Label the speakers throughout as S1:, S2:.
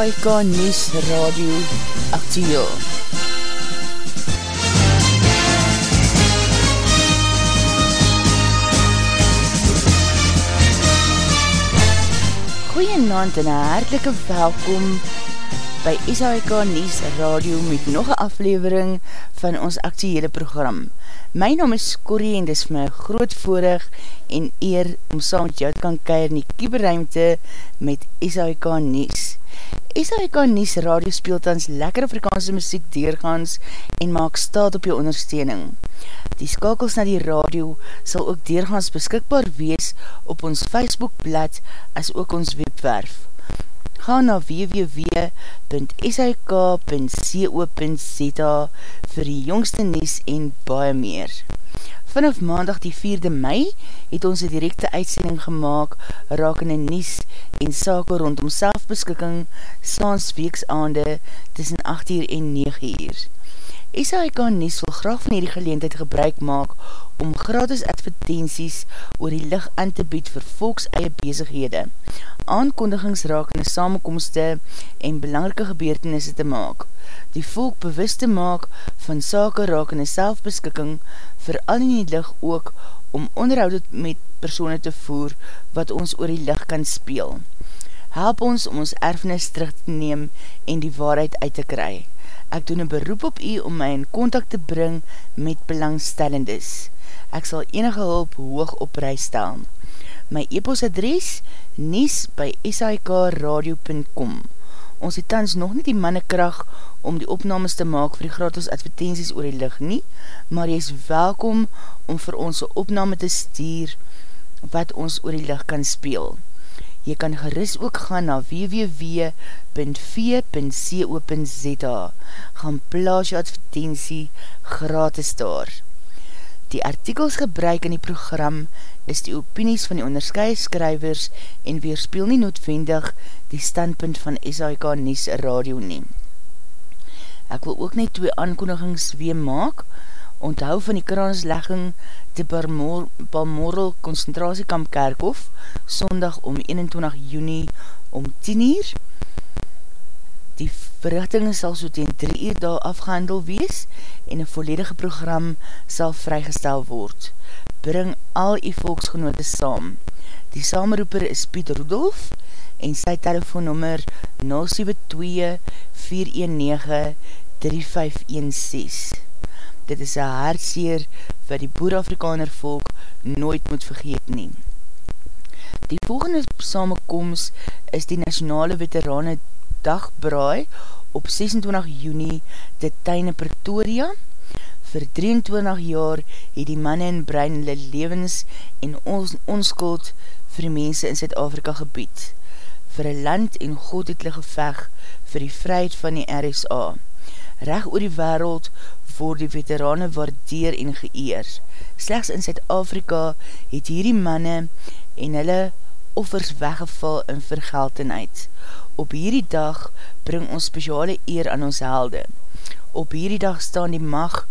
S1: SAIK News Radio Actieel. Goeienavond en hartelike welkom by SAIK News Radio met nog een aflevering van ons actiele program. My naam is Corrie en dis my groot voorig en eer om saam met jou te kan keir in die kieberruimte met SAIK Nies. SAIK Nies radio speeltans lekker Afrikaanse muziek deurgaans en maak staat op jou ondersteuning. Die skakels na die radio sal ook deurgaans beskikbaar wees op ons Facebookblad as ook ons webwerf ga na www.sik.co.za vir die jongste nies en baie meer. Vanaf maandag die 4de mei het ons een directe uitsending gemaakt rakende nies en sake rondom selfbeskikking saans weeksaande tussen 8 uur en 9 uur. SAIK Nies wil graag van hierdie geleendheid gebruik maak om gratis advertenties oor die licht aan te bied vir volks eie bezighede, aankondigingsrakende samenkomste en belangrike gebeurtenisse te maak, die volk bewust te maak van sake rakende selfbeskikking, vooral in die licht ook om onderhoud met persoene te voer wat ons oor die licht kan speel. Help ons om ons erfenis terug te neem en die waarheid uit te kry. Ek doen een beroep op u om my in contact te bring met belangstellendes. Ek sal enige hulp hoog op reis stel. My e-post adres nies by sikradio.com Ons het tans nog nie die mannekracht om die opnames te maak vir die gratis advertenties oor die licht nie, maar jy is welkom om vir ons opname te stuur wat ons oor die licht kan speel. Jy kan geris ook gaan na www.v.co.za Gaan plaas jou advertentie gratis daar. Die artikels gebruik in die program is die opinies van die onderskeie skrywers en weerspeel nie noodwendig die standpunt van SAIK Nies Radio neem. Ek wil ook net twee aankondigings weer maak, onthou van die kranslegging te Balmoral Concentratiekamp Kerkhof, sondag om 21 juni om 10 uur. Die verrichting sal so teen 3 uur daar afgehandel wees en een volledige program sal vrygestel word. Bring al die volksgenote saam. Die saamroeper is Piet Rudolf en sy telefoonnummer 072 419 3516 dit is een hartseer wat die boer-Afrikaner volk nooit moet vergeet neem. Die volgende samenkomst is die Nationale Veterane Dagbraai op 26 juni te Tuine Pretoria. Vir 23 jaar het die manne in brein hulle levens en ons, onskuld vir die mense in Zuid-Afrika gebied. Vir een land en God het hulle geveg vir die vryheid van die RSA. Reg oor die wereld word die veterane waardeer en geëer. Slechts in Zuid-Afrika het hierdie manne en hulle offers weggeval in vergeltenheid. Op hierdie dag bring ons speciale eer aan ons helde. Op hierdie dag staan die mag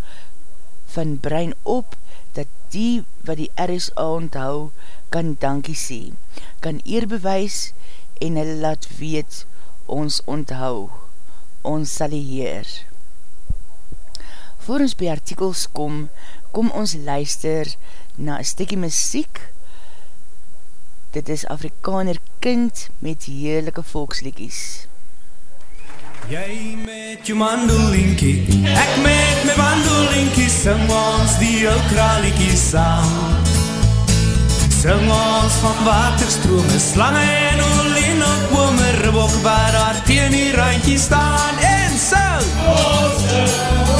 S1: van brein op, dat die wat die RSA onthou, kan dankie sê, kan eer bewys en hulle laat weet, ons onthou, ons sal die Heer voor ons by artikels kom, kom ons luister na een stikkie muziek. Dit is Afrikaner kind met heerlijke volkslikies.
S2: Jy met jou mandolinkie, ek met my mandolinkie, sing ons die ou kralikie saam. Sing ons van waterstrome, slange en olien op ome ribok, waar daar teen die randje staan en sing. Ons sing.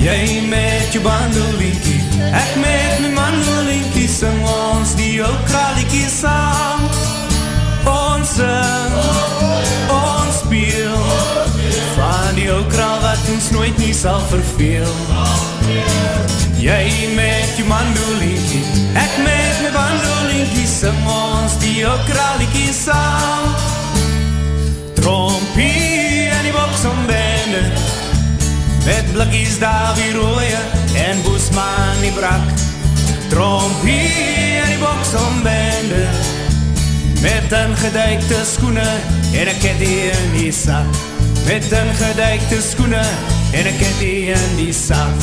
S2: Jy met jou bandolinkie, ek met my mandolinkie, sing ons die ou kralikie saam. Ons sing, ons speel, van die ou kral wat ons nooit nie sal verveel. Jy met jou mandolinkie, ek met my bandolinkie, sing ons die ou kralikie saam. Trompie en die boks om bende, Met blikkies daar weer rooie en boesman die brak. Trompie in die boks ombende Met een geduikte skoene en een ketty in die sak Met een geduikte skoene en een ketty in die sak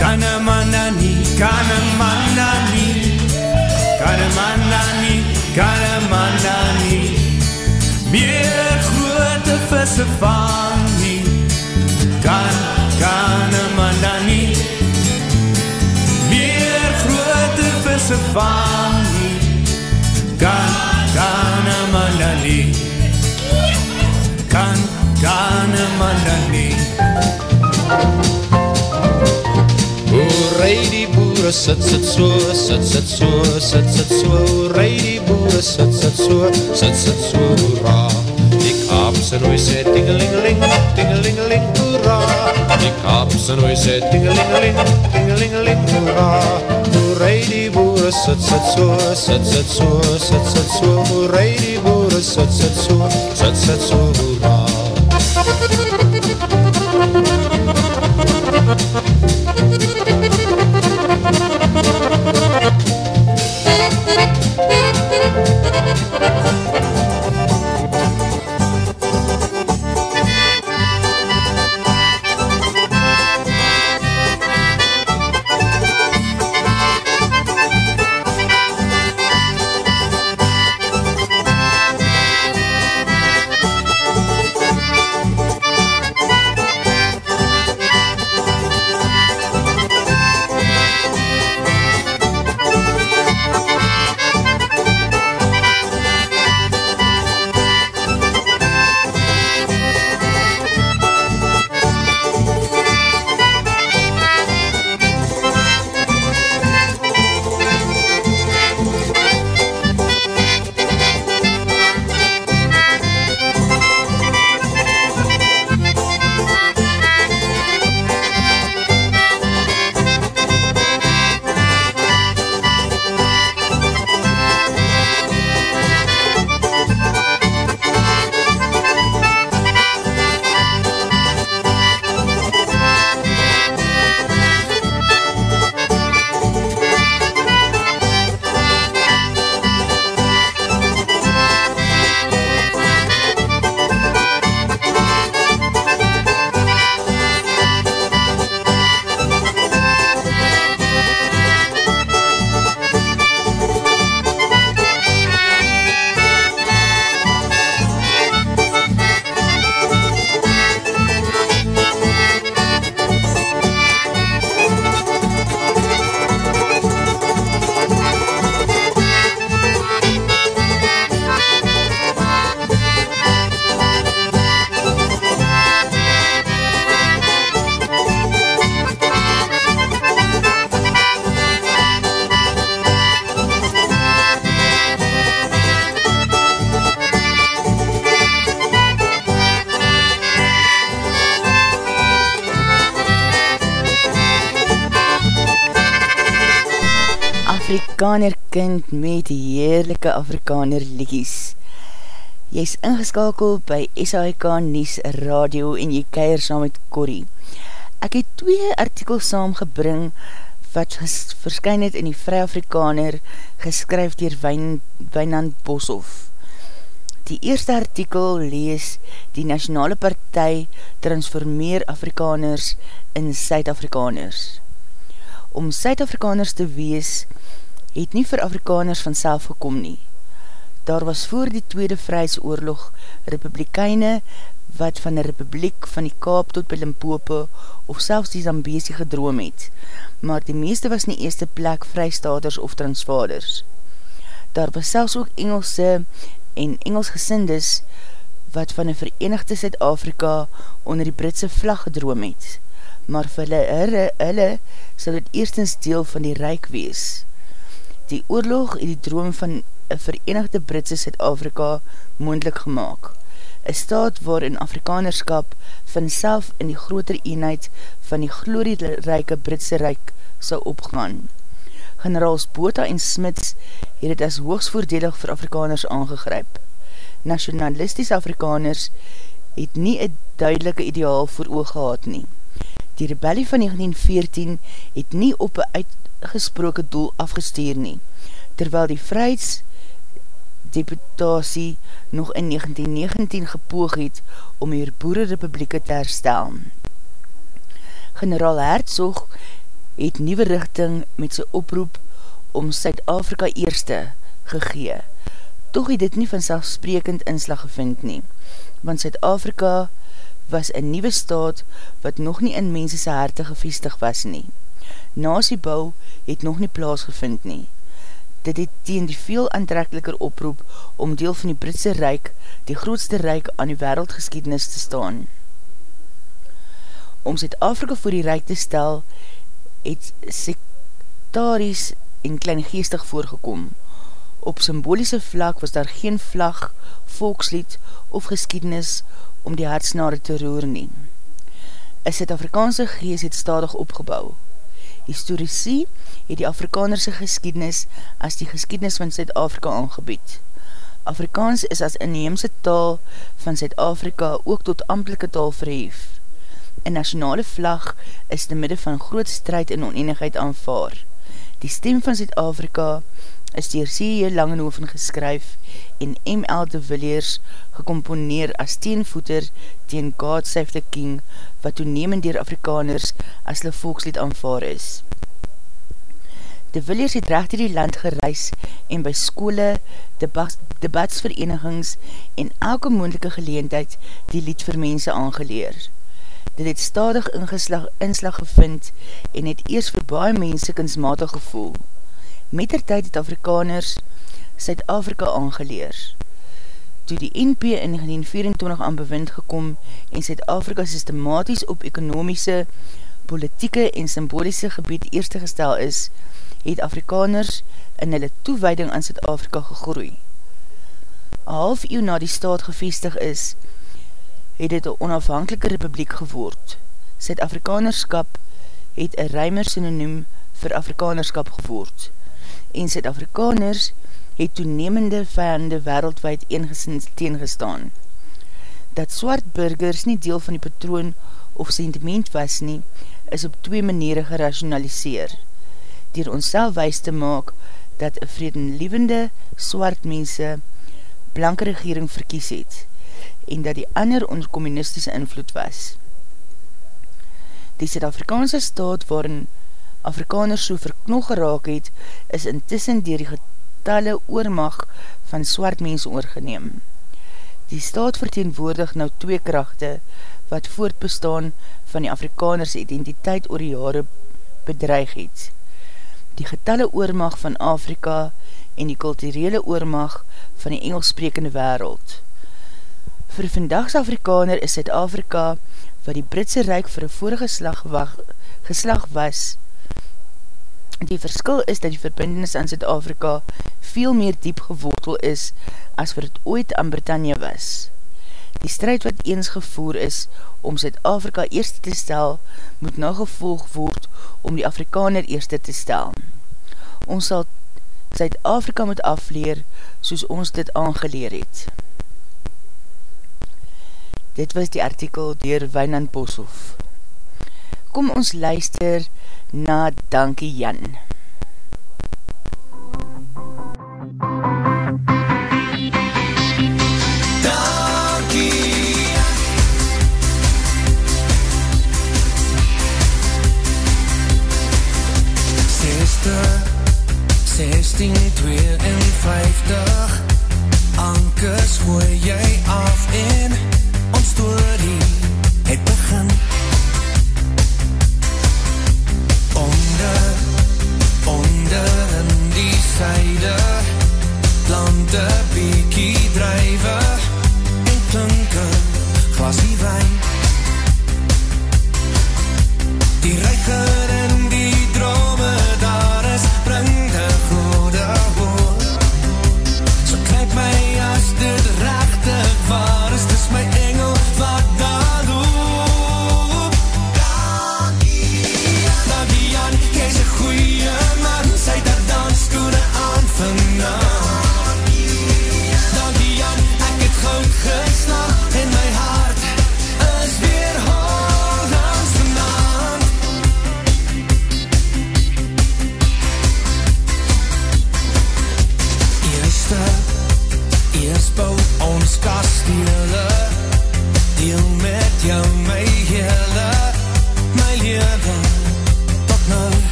S2: Kan een man dan nie, kan een man dan nie Kan een man dan nie, kan een man dan nie Meer grote visse vang vang nie Kan, kan nie Kan, kan
S3: Hoe rij die boere, sit, sit so, sit, sit so, sit, sit so. Hoe rij die boere, sit, sit so, sit, sit so, hoera. Die kaapse nooi sê tingelingeling, tingelingeling, hoera. Die kaapse nooi sê tingelingeling, tingelingeling, hoera Hoe rij die boere, sit, sit so, sit, sit so, sit, sit so Hoe rij die boere, sit, sit so,
S1: Afrikaner kind met heerlijke Afrikaner liedjes. Jy is ingeskakel by SAIK Nies Radio en jy keir saam met Corrie. Ek het twee artikels saamgebring wat verskyn het in die Vry Afrikaner geskryf dier Wijnand Boshoff. Die eerste artikel lees die Nationale Partij transformeer Afrikaners in Suid-Afrikaners. Om Suid-Afrikaners te wees, het nie vir Afrikaners vanself gekom nie. Daar was voor die Tweede Vrijsoorlog Republikeine wat van die Republiek van die Kaap tot by Limpopo of selfs die Zambesi gedroom het, maar die meeste was nie eerste plek vrystaters of transvaders. Daar was selfs ook Engelse en Engelsgesindes wat van die Verenigde Zuid-Afrika onder die Britse vlag gedroom het, maar vir hulle, hulle sal het eerstens deel van die Rijk wees. Die oorlog het die droom van een verenigde Britse Zuid-Afrika moendlik gemaakt. Een staat waarin Afrikanerskap vanself in die groter eenheid van die glorierijke Britse Rijk sal opgaan. Generaals Bota en Smits het het as hoogst voordelig vir Afrikaners aangegryp. Nationalisties Afrikaners het nie een duidelike ideaal voor oog gehad nie. Die rebellie van 1914 het nie op een uitgesproke doel afgesteer nie, terwyl die vrijheidsdeputatie nog in 1919 gepoog het om hier boerenrepublieke te herstel. Generaal Herzog het nieuwe richting met sy oproep om Suid-Afrika eerste gegee. Toch het dit nie vanselfsprekend inslag gevind nie, want Suid-Afrika was een nieuwe staat wat nog nie in mensense harte gevestig was nie. Nasiebouw het nog nie plaasgevind nie. Dit het teen die veel aantrekkeliker oproep om deel van die Britse Rijk, die grootste Rijk aan die wereldgeschiedenis te staan. Om Zuid-Afrika voor die Rijk te stel, het sectaries en kleingeestig voorgekom. Op symboliese vlak was daar geen vlag, volkslied of geschiedenis om die hartsnare te roer nie. Een Zuid-Afrikaanse gees het stadig opgebouw. Historici het die Afrikanerse geschiedenis as die geschiedenis van Zuid-Afrika aangebied. Afrikaans is as inheemse taal van Zuid-Afrika ook tot amtelike taal verhef. Een nationale vlag is te midde van groot strijd en oneenigheid aanvaar. Die stem van Zuid-Afrika is dier C.J. Langenhoven geskryf en M.L. de Villiers gecomponeer as teenvoeter teen God Save the King, wat toenemend dier Afrikaners as hulle volkslied aanvaar is. De Villiers het recht die land gereis en by skole, debatsverenigings en elke moendelike geleendheid die lied vir mense aangeleer. Dit het stadig ingeslag, inslag gevind en het eers vir baie mense kunstmatig gevoel. Met der tyd het Afrikaners Suid-Afrika aangeleer. Toe die NP in 1924 aan bewind gekom en Suid-Afrika systematisch op ekonomiese, politieke en symboliese gebied eerste gestel is, het Afrikaners in hulle toewijding aan Suid-Afrika gegroei. Een half eeuw na die staat gevestig is, het het een onafhankelike republiek geword. Suid-Afrikanerskap het een ruimer synoniem vir Afrikanerskap geword. En Suid-Afrikaners het toenemende vijande wereldwijd eengezins teengestaan. Dat swart burgers nie deel van die patroon of sentiment was nie, is op twee maniere gerationaliseer. Dier ons wijs te maak dat een vredenlievende swart mense blanke regering verkies het en dat die ander onder communistische invloed was. Die Zuid-Afrikaanse staat waarin Afrikaners so verknog geraak het, is intussen dier die getalle oormag van swart mense oorgeneem. Die staat verteenwoordig nou twee krachte wat voortbestaan van die Afrikaners identiteit oor die jare bedreig het. Die getalle oormag van Afrika en die kulturele oormag van die Engelssprekende wereld. Vir vandagse Afrikaner is Zuid-Afrika, wat die Britse Rijk vir vorige slag, geslag was. Die verskil is dat die verbindenis aan Zuid-Afrika veel meer diep gewortel is as wat het ooit aan Britannia was. Die strijd wat eens gevoer is om Zuid-Afrika eerste te stel, moet nou gevolg word om die Afrikaner eerste te stel. Ons sal Zuid-Afrika moet afleer soos ons dit aangeleer het. Dit was die artikel dier Wijnand Boshoff. Kom ons luister na Dankie Jan.
S2: Zestien, twee en vijftig Ankers gooi jy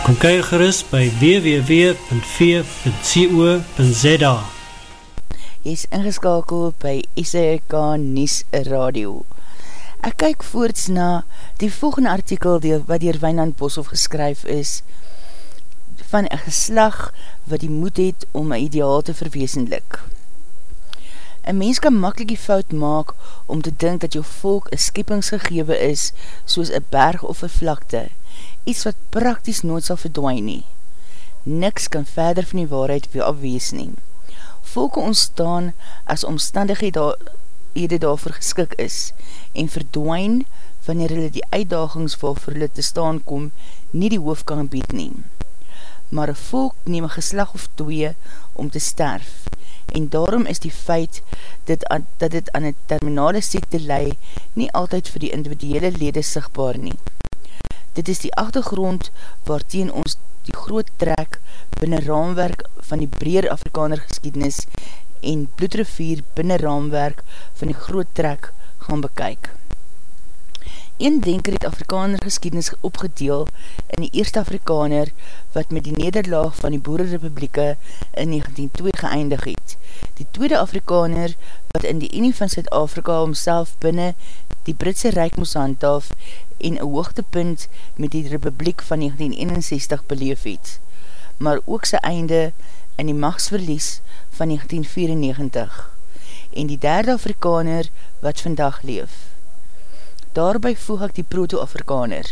S4: Kom kyk gerust by www.v.co.za
S1: Jy is ingeskakel by SAK Nies Radio. Ek kyk voorts na die volgende artikel die, wat dier Wijnand Boshoff geskryf is van een geslag wat die moed het om een ideaal te verweesenlik. Een mens kan makkelijk die fout maak om te dink dat jou volk een skeppingsgegewe is soos een berg of een vlakte, iets wat prakties nooit sal verdwijn nie. Niks kan verder van die waarheid weer afwees nie. Volke ontstaan as omstandighede daarvoor geskik is en verdwijn wanneer hulle die uitdagings waarvoor hulle te staan kom nie die hoofd kan bied neem. Maar een volk neem een geslag of twee om te sterf en daarom is die feit dit aan, dat dit aan een terminale siekte lei nie altyd vir die individuele lede sigtbaar nie. Dit is die achtergrond waarteen ons die groot trek binnen raamwerk van die breer Afrikaner geskiednis en bloedrivier binnen raamwerk van die groot trek gaan bekyk. Een denker het Afrikaner geskiednis opgedeel in die eerste Afrikaner wat met die nederlaag van die Boerenrepublieke in 1902 geëindig het. Die tweede Afrikaner wat in die Unie van Zuid-Afrika homself binnen die Britse Rijk moes handhaaf en een hoogtepunt met die Republiek van 1961 beleef het, maar ook sy einde in die machtsverlies van 1994 en die derde Afrikaner wat vandag leef. Daarby voeg ek die proto-Afrikaner.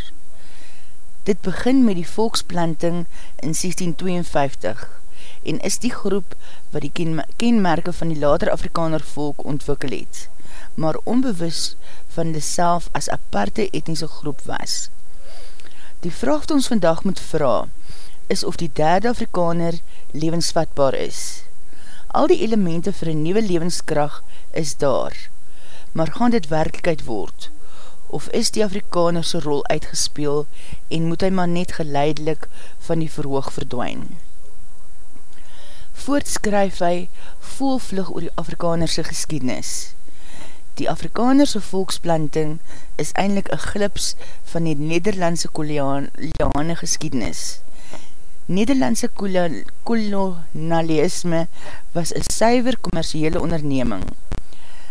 S1: Dit begin met die volksplanting in 1652 en is die groep wat die kenmerke van die later Afrikaner volk ontwikkel het, maar onbewus van die self as aparte etnische groep was. Die vraag wat ons vandag moet vraag, is of die derde Afrikaner levensvatbaar is. Al die elemente vir een nieuwe levenskracht is daar, maar gaan dit werkelijkheid word? Of is die Afrikanerse rol uitgespeel en moet hy maar net geleidelik van die verhoog verdwijn? Voortskryf hy vol vlug oor die Afrikanerse geskiednis. Die Afrikanerse volksplanting is eindelijk een glips van die Nederlandse koloniale geskiednis. Nederlandse kolonialisme was een suiver commerciele onderneming.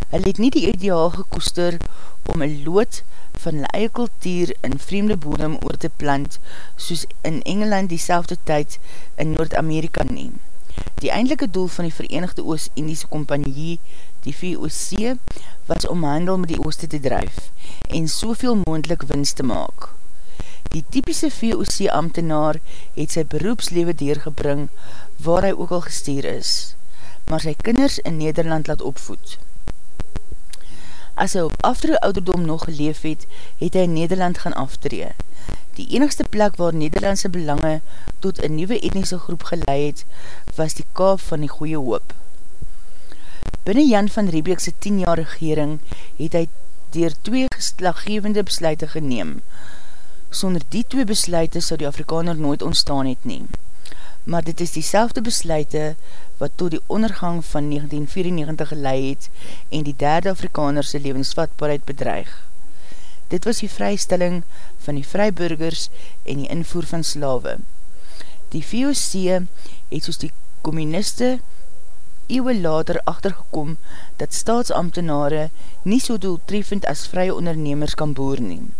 S1: Hy het nie die ideaal gekoester om een lood van hulle eie kultuur in vreemde bodem oor te plant, soos in Engeland die tyd in Noord-Amerika neem. Die eindelike doel van die Verenigde Oost-Indiese Compagnie, die VOC, was om handel met die Ooste te drijf en soveel moendlik winst te maak. Die typische VOC-ambtenaar het sy beroepslewe deurgebring waar hy ook al gestuur is, maar sy kinders in Nederland laat opvoed. As hy op aftere ouderdom nog geleef het, het hy in Nederland gaan aftree. Die enigste plek waar Nederlandse belange tot een nieuwe etnische groep geleid was die kaap van die goeie hoop. Binnen Jan van Riebeekse 10 jaar regering het hy dier twee geslaggevende besluite geneem. Sonder die twee besluite sal die Afrikaner nooit ontstaan het neem. Maar dit is die besluite wat tot die ondergang van 1994 geleid het en die derde Afrikanerse levensvatbaarheid bedreig. Dit was die vrystelling van die vryburgers en die invoer van slawe. Die VOC het soos die communiste eeuwe later achtergekom dat staatsambtenare nie so doeltreffend as vrye ondernemers kan boer neem.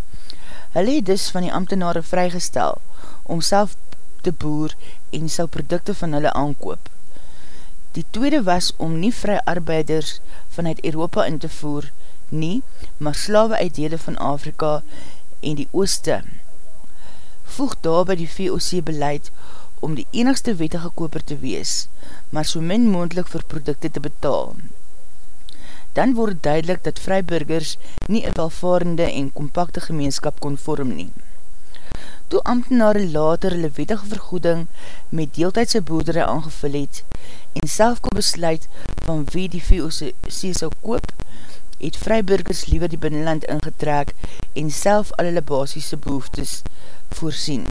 S1: Hulle het dus van die ambtenare vrygestel om self te boer en sal producte van hulle aankoop. Die tweede was om nie vry arbeiders vanuit Europa in te voer, nie, maar slawe uit dele van Afrika en die ooste. Voeg daar by die VOC beleid om die enigste wettige koper te wees, maar so min moendlik vir producte te betaal. Dan word duidelik dat vryburgers nie een welvarende en compacte gemeenskap kon vorm nie. Toe ambtenare later hulle wettige vergoeding met deeltijdse boerdere aangevul het en self kon besluit van wie die VOC sal koop, het vryburgers liever die binnenland ingetrek en self al hulle basisse behoeftes voorsien.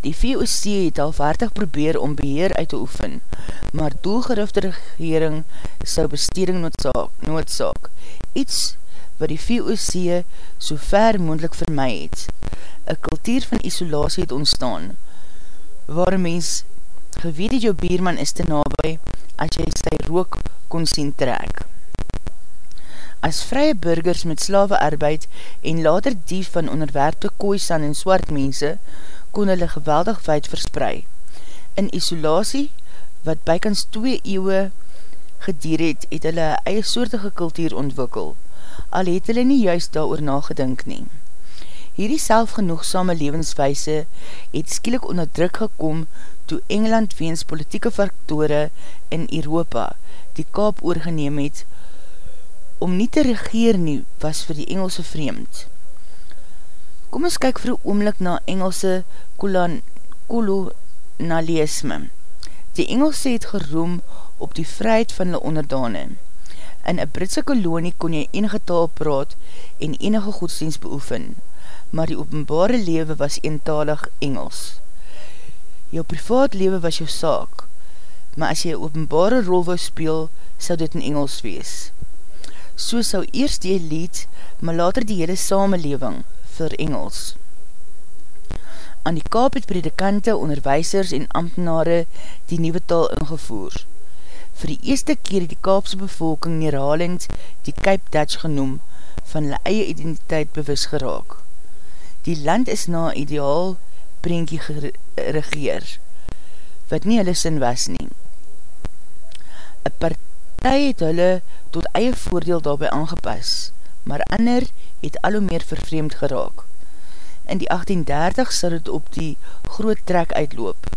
S1: Die VOC het alvaardig probeer om beheer uit te oefen, maar doelgerifte regering sou besteding noodzaak, noodzaak, iets wat die VOC so ver moendlik my het. Een kultuur van isolatie het ontstaan, waar mens geweet het jou bierman is te nabij as jy sy rook kon sien trek. As vrye burgers met slawe arbeid en later die van onderwerpte kooisan en swart mense, kon hulle geweldig wijd versprei. In isolatie, wat bykans 2 eeuwe gedier het, het hulle eie soortige kultuur ontwikkel, al het hulle nie juist daar oor nagedink nie. Hierdie selfgenoegsame levenswijse het skielik onder druk gekom toe Engeland weens politieke faktore in Europa die kaap oorgeneem het, om nie te regeer nie was vir die Engelse vreemd. Kom ons kyk vir oomlik na Engelse kolonialisme. Die Engelse het geroem op die vryheid van hulle onderdane. In een Britse kolonie kon jy enige taal praat en enige godsdienst beoefen, maar die openbare lewe was eentalig Engels. Jou privaat lewe was jou saak, maar as jy openbare rol wou speel, sou dit in Engels wees. So sou eerst die elite, maar later die hele samenleving vir Engels. Aan die kaap het predikante, onderwijsers en ambtenare die nieuwe taal ingevoer. Voor die eerste keer het die kaapse bevolking neerhalend die Cape Dutch genoem van hulle eie identiteit bewus geraak. Die land is na ideaal prentjie geregeer, wat nie hulle sin was nie. Een partij het hulle tot eie voordeel daarby aangepas, maar ander het al hoe meer vervreemd geraak. In die 1830 sal het op die groot trek uitloop.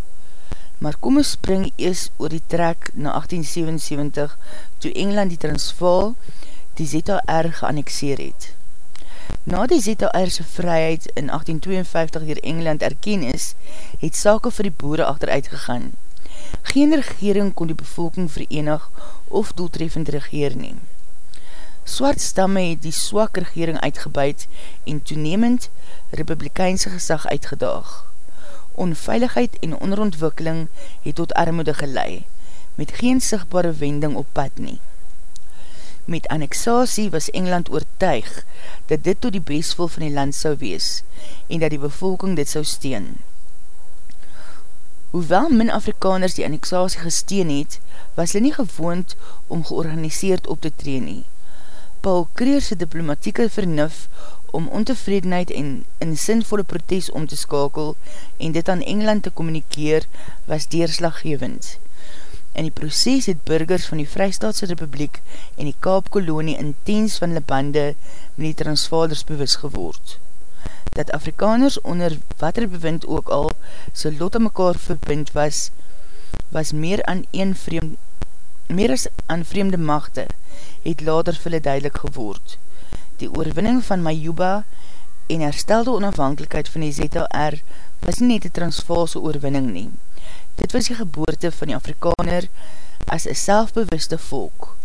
S1: Maar kom ons spring ees oor die trek na 1877 toe Engeland die Transvaal die ZR geannexeer het. Na die ZR'se vryheid in 1852 dier Engeland erken is, het sake vir die boere achteruit gegaan. Geen regering kon die bevolking verenig of doeltreffend regeer neem. Swart stamme het die swak regering uitgebuid en toenemend republikeinse gesag uitgedaag. onveiligheid en onderontwikkeling het tot armoede gelei, met geen sigbare wending op pad nie. Met annexatie was Engeland oortuig dat dit tot die bestvol van die land sou wees en dat die bevolking dit sou steen. Hoewel min Afrikaners die annexatie gesteen het, was hulle nie gewoond om georganiseerd op te tree nie. Paul Kreerse diplomatieke vernuf om ontevredenheid en in sinvolle protes om te skakel en dit aan Engeland te communikeer was deerslaggevend. In die proces het burgers van die Vrystaatse Republiek en die Kaapkolonie intens van hulle bande met die transvaders bewus geword. Dat Afrikaners onder wat er bewind ook al sy lot aan mekaar verbind was, was meer aan een vreemd meer as aan vreemde machte, het later vir hulle duidelik geword. Die oorwinning van Majuba en herstelde onafhankelijkheid van die ZLR was nie net die transvaalse oorwinning nie. Dit was die geboorte van die Afrikaner as een selfbewuste volk.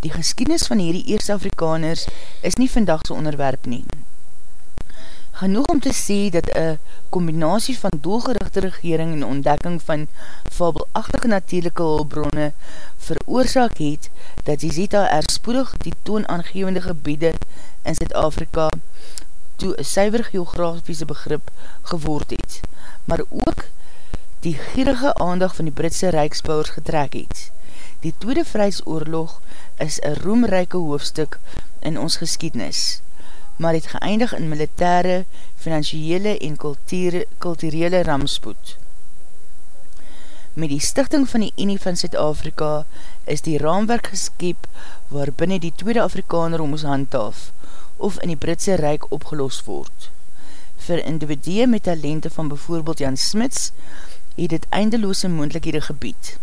S1: Die geskiednis van hierdie eerste Afrikaners is nie vandagse onderwerp nie. Genoeg om te sê dat een combinatie van doelgerichte regering en ontdekking van fabelachtige natuurlijke hulbronne veroorzaak het dat die ZR spoedig die toonaangevende gebiede in Zuid-Afrika toe een suiver geografiese begrip geword het, maar ook die gierige aandag van die Britse Rijksbouwers getrek het. Die Tweede Vrijsoorlog is een roemrijke hoofdstuk in ons geskiednis maar het geëindig in militaire, financiële en kulturele ramspoed. Met die stichting van die Unie van Zuid-Afrika is die raamwerk geskep waar binnen die tweede Afrikaner om ons handhaaf of in die Britse Rijk opgelost word. Vir individue met talente van bijvoorbeeld Jan Smits het dit eindeloose moendlikhede gebied.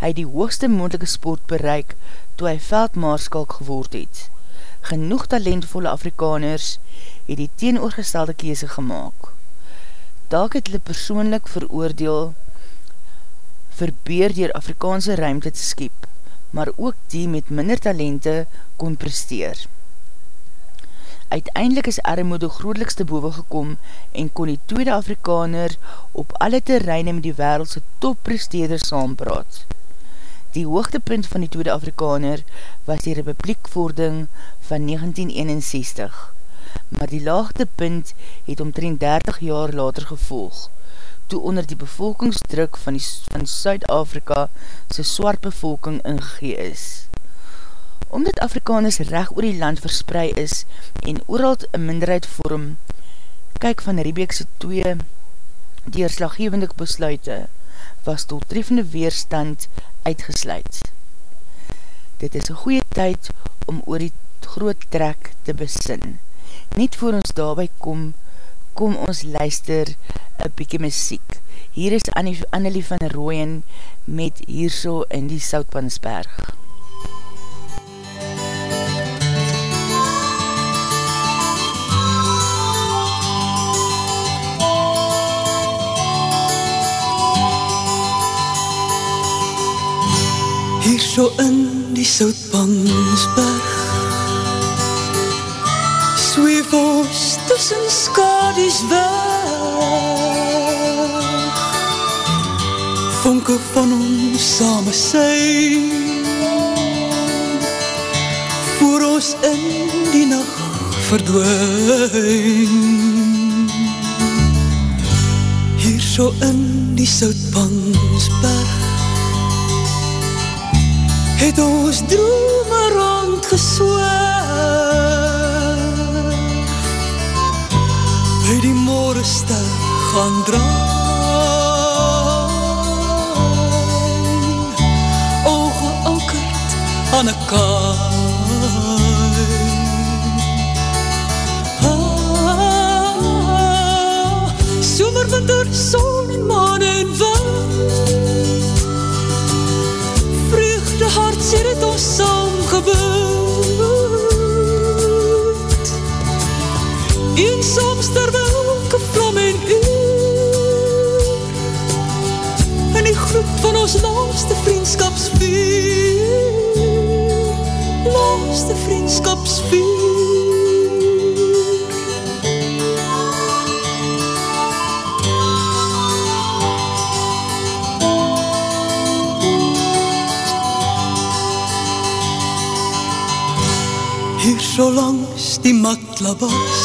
S1: Hy het die hoogste moendelike sport bereik toe hy veldmaarskalk geword het genoeg talentvolle Afrikaners het die teenoorgestelde kese gemaakt. Daak het hulle persoonlik veroordeel verbeer dier Afrikaanse ruimte te skiep, maar ook die met minder talente kon presteer. Uiteindelik is armoede grootlikste boven gekom en kon die tweede Afrikaner op alle terreine met die wereldse toppresteerder saampraat. Die hoogtepunt van die Tweede Afrikaner was die republiekvording van 1961, maar die laagtepunt het omtrent 30 jaar later gevolg, toe onder die bevolkingsdruk van, die, van Suid-Afrika sy swart bevolking ingegee is. Omdat Afrikaners recht oor die land versprei is en oorald een minderheid vorm, kyk van Riebeekse twee deerslaggevende besluite, was doeltreffende weerstand uitgesluit. Dit is een goeie tyd om oor die groot trek te besin. Niet voor ons daarby kom, kom ons luister een bykie muziek. Hier is Annelie van Rooyen met Hierso in die Soutpansberg.
S5: So in die Soutpansberg. Sweef ons tussen skadies weg. Vonke van ons same sy Voor ons in die nacht verdwijn Hier so in die Soutpansberg het ons drome rondgeswerf by die morgenster gaan draai oge ankerd aan een matlabas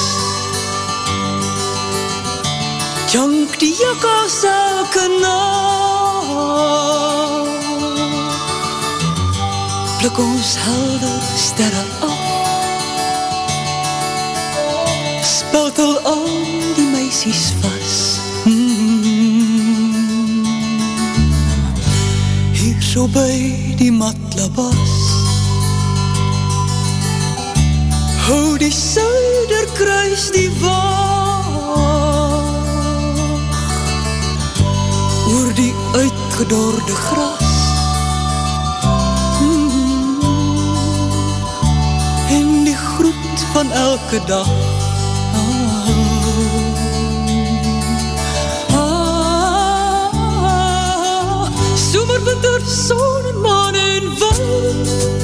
S5: Jank die jakkas elke nacht Blik ons helder sterre af Speltel al die meisies vast mm. Hier so by die matlabas suiderkruis die waag Oor die uitgedorde gras. Mm, En die groet van elke dag. Ah, ah, Somer, winter, son en maan en wind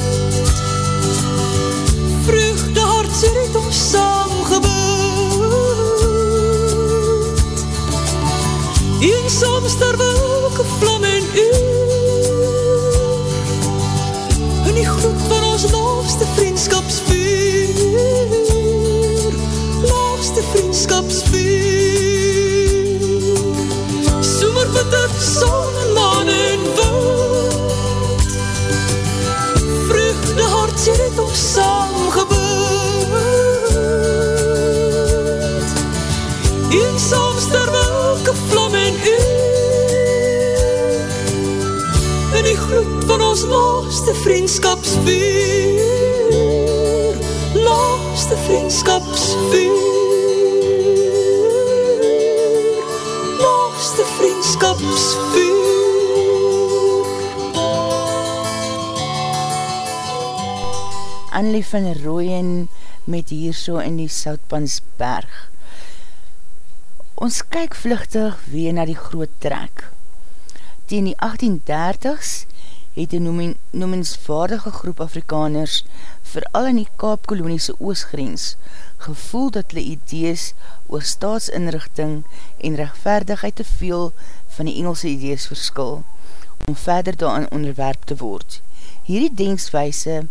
S5: Eensaam sterwe elke vriendskapsvuur Laagste vriendskapsvuur Laagste vriendskapsvuur
S1: Annelie van Rooyen met hierso in die Soutpansberg. Ons kyk vluchtig weer na die groot trek. Tegen die 1830s het een noemen, noemenswaardige groep Afrikaners vooral in die Kaapkoloniese oosgrens gevoel dat hulle idees oor staatsinrichting en rechtvaardigheid te veel van die Engelse idees verskil om verder daaraan onderwerp te word. Hierdie denkswijse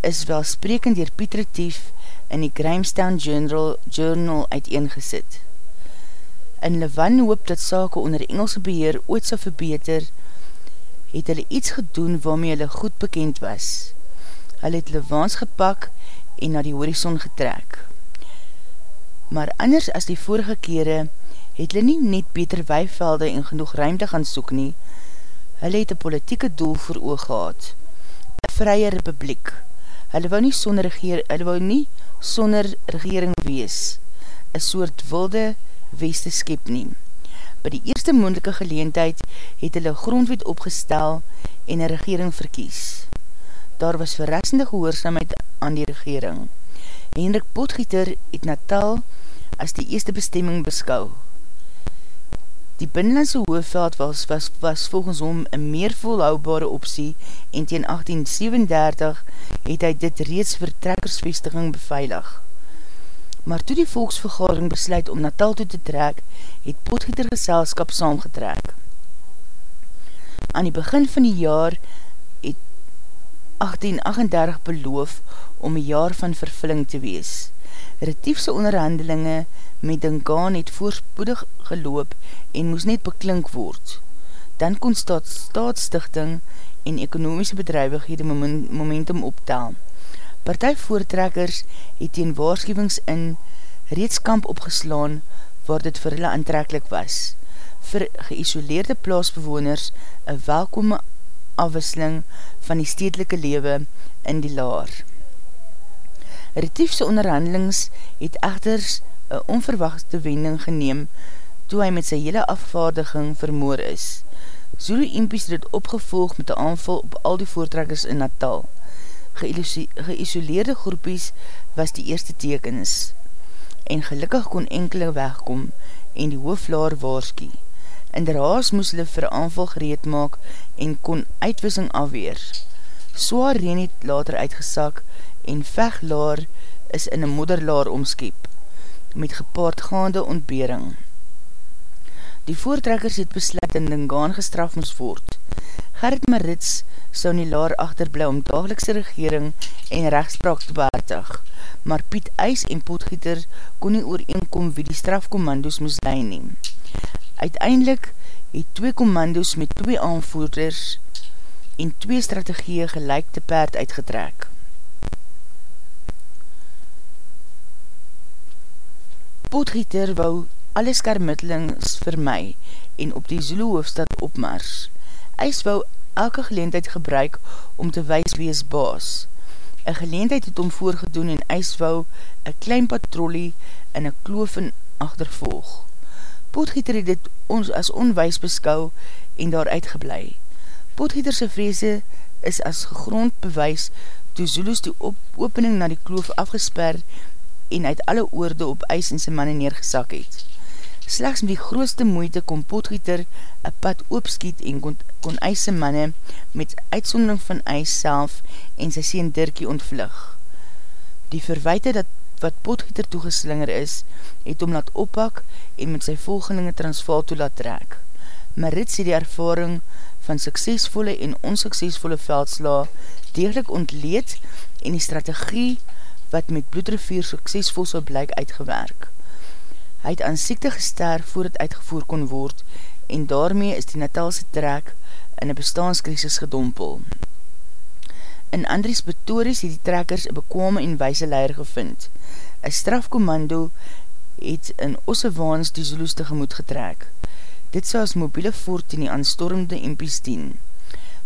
S1: is wel sprekend dier Piet Retief in die Grahamstown Journal, Journal uiteengesit. In Levan hoop dat sake onder Engelse beheer ooit sal verbeter, het hulle iets gedoen waarmee hulle goed bekend was. Hulle het Levans gepak en na die horizon getrek. Maar anders as die vorige kere, het hulle nie net beter weivelde en genoeg ruimte gaan soek nie, hulle het een politieke doel voor oog gehad. Een vrye republiek. Hulle wou nie sonder, regeer, hulle wou nie sonder regering wees, een soort wilde weste skep neem. By die eerste moendelike geleentheid het hulle grondwet opgestel en een regering verkies. Daar was verrassende gehoorzaamheid aan die regering. Hendrik Potgieter het Natal as die eerste bestemming beskou. Die binnenlandse hoofveld was, was, was volgens hom een meer volhoubare optie en teen 1837 het hy dit reeds vir trekkersvestiging beveilig. Maar toe die volksvergadering besluit om Natal toe te trek, het Potgieter geselskap saamgetrek. Aan die begin van die jaar het 1838 beloof om een jaar van vervulling te wees. Retiefse onderhandelinge met Duncan het voorspoedig geloop en moes net beklink word. Dan kon staat staatsstichting en ekonomiese bedrijvighede momentum optel. Partijvoortrekkers het teen waarschuwings in reeds kamp opgeslaan waar dit vir hulle aantrekkelijk was. Vir geïsoleerde plaasbewoners een welkome afwisseling van die stedelike lewe in die laar. Retiefse onderhandelings het echters een onverwachte wending geneem toe hy met sy hele afvaardiging vermoor is. Zulu Impies het opgevolg met die aanval op al die voortrekkers in Natal. Geïsoleerde groepies was die eerste tekens en gelukkig kon enkele wegkom en die hooflaar waarskie. In der haas moes hulle vir aanval gereed maak en kon uitwissing afweer. Soar reen het later uitgesak en veglaar is in een modderlaar omskep met gepaardgaande ontbering. Die voortrekkers het besluit in Dingaan gestraf moes word. Gerrit Marits sou nie laar achterblij om dagelikse regering en rechtspraak te behartig, maar Piet Eis en Potgieter kon nie ooreenkom wie die strafkommando's moes leid neem. Uiteindelik het twee kommando's met twee aanvoerders en twee strategieën gelijk te paard uitgetrek. Potgieter wou alle skarmittelings vir my en op die Zulu hoofstad opmars. Eis wou elke geleentheid gebruik om te wees wie is baas. Een geleentheid het om voorgedoen en eis wou een klein patrollie in een kloof en achtervolg. Potgieter het dit ons as onwijs beskou en daar uitgeblei. Potgieterse vrese is as gegrond bewys toe Zulus die op opening na die kloof afgesper en uit alle oorde op ijs en sy manne neergesak het. Slechts met die grootste moeite kon Potgieter een pad oopskiet en kon, kon ijse manne met uitsondering van ijs self en sy sien Dirkie ontvlug. Die verwijte dat wat Potgieter toegeslinger is, het om laat oppak en met sy volgelinge transvaal toe laat trek. Marit sê die ervaring van suksesvolle en onsuksesvolle veldsla degelijk ontleed en die strategie wat met bloedrivier suksesvol sal blyk uitgewerk. Hy het aan siekte gester voor het uitgevoer kon word en daarmee is die Natalse trek in een bestaanskrisis gedompel. In Andries Betories het die trekkers een bekwame en wijze leier gevind. Een strafkommando het in Ossewaans die Zulus tegemoet getrek. Dit sal as mobiele voort in die aanstormde impies dien.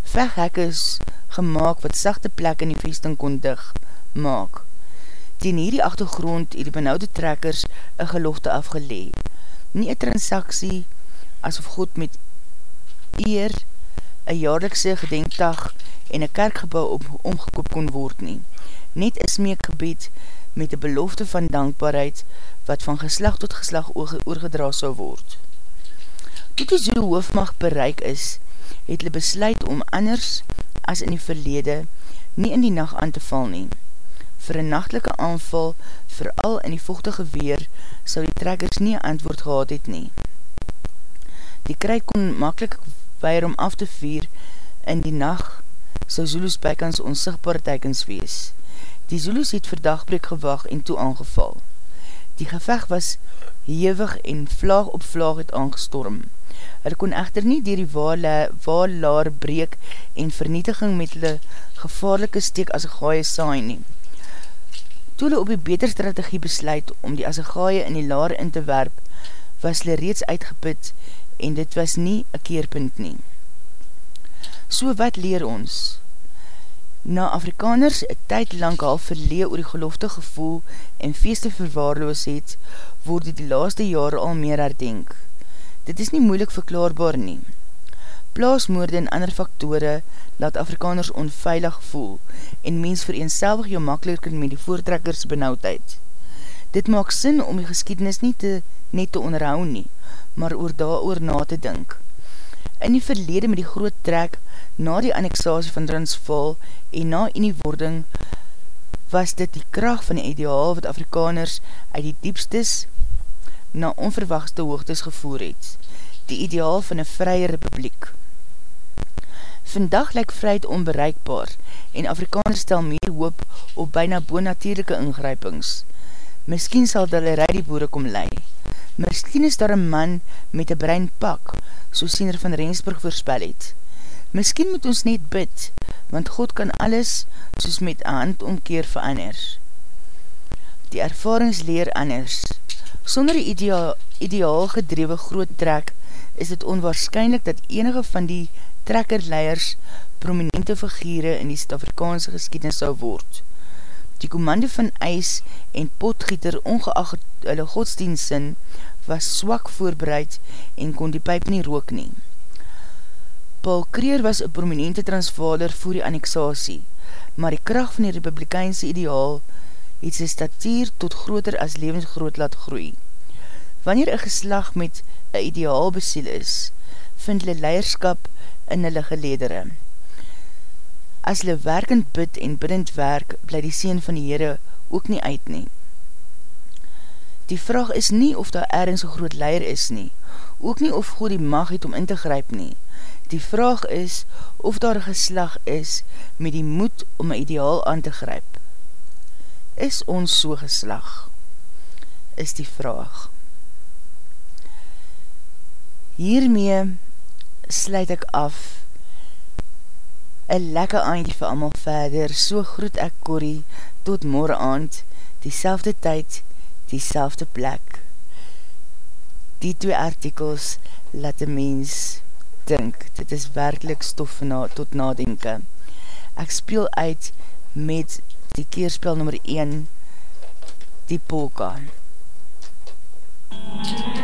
S1: Veghek is gemaakt wat sachte plek in die vesting kon dig maak. Tien hierdie achtergrond het die benauwde trekkers een gelofte afgelee. Nie een transaksie asof God met eer een jaarlikse gedenkdag en een kerkgebouw op, omgekoop kon word nie. Net is meekgebied met die belofte van dankbaarheid wat van geslag tot geslag oorgedra sal word. Toe die Zulu hoofmacht bereik is, het hulle besluit om anders as in die verlede nie in die nacht aan te val neem vir een nachtelike aanval, vooral in die vochtige weer, sal die trekkers nie antwoord gehad het nie. Die kruid kon makkelijk weier om af te vier, in die nacht sal Zulus bykans onsigbare teikens wees. Die Zulus het vir dagbreek gewag en toe aangeval. Die geveg was hewig en vlaag op vlaag het aangestorm. Hulle kon echter nie dier die waalaar breek en vernietiging met hulle gevaarlike steek as een gaaie saai neem. Toe hulle op die beter strategie besluit om die asegaaie in die laar in te werp, was hulle reeds uitgeput en dit was nie een keerpunt nie. So wat leer ons? Na Afrikaners een tyd lang al verlee oor die gelofte gevoel en feeste verwaarloos het, word die laaste jare al meer herdenk. Dit is nie moeilik verklaarbaar nie. Plaasmoorde en ander faktore laat Afrikaners onveilig voel en mens vereenselwig jou makkelijker met die voortrekkers benauwdheid. Dit maak sin om die geskiednis nie te, net te onderhou nie, maar oor daar oor na te dink. In die verlede met die groot trek na die annexasie van Transvaal en na eniewording was dit die kracht van die ideaal wat Afrikaners uit die diepstes na onverwachte hoogtes gevoer het. Die ideaal van een vrye republiek. Vandag lyk vryheid onbereikbaar en Afrikaners stel meer hoop op byna boonatierlijke ingrypings. Miskien sal hulle rijdieboere kom lei. Miskien is daar een man met een brein pak, so Siener van Rensburg voorspel het. Miskien moet ons net bid, want God kan alles soos met hand omkeer verander. Die ervarings leer anders. Sonder die ideaal, ideaal gedrewe groot trek, is het onwaarschijnlijk dat enige van die trekkerleiers prominente figure in die Stafrikaanse geskiednis sou word. Die commande van ijs en potgieter ongeacht hulle godsdienstsin was swak voorbereid en kon die pijp nie rook nie. Paul Kreer was een prominente transvader voor die annexatie, maar die kracht van die republikeinse ideaal het sy statuur tot groter as levensgroot laat groei. Wanneer een geslag met een ideaal besiel is, vind hulle leierskap in hulle geledere. As hulle werkend bid en biddend werk, bly die sien van die Heere ook nie uit nie. Die vraag is nie of daar ergens een groot leier is nie, ook nie of God die mag het om in te gryp nie. Die vraag is of daar een geslag is met die moed om een ideaal aan te gryp. Is ons so geslag? Is die vraag. Hiermee sluit ek af een lekker aandje vir allemaal verder, so groet ek Corrie, tot morgen aand, die selfde tyd, die selfde plek. Die twee artikels laat die mens dink, dit is werkelijk stof na, tot nadenke. Ek speel uit met die keerspel nummer 1, die polka. MUZIEK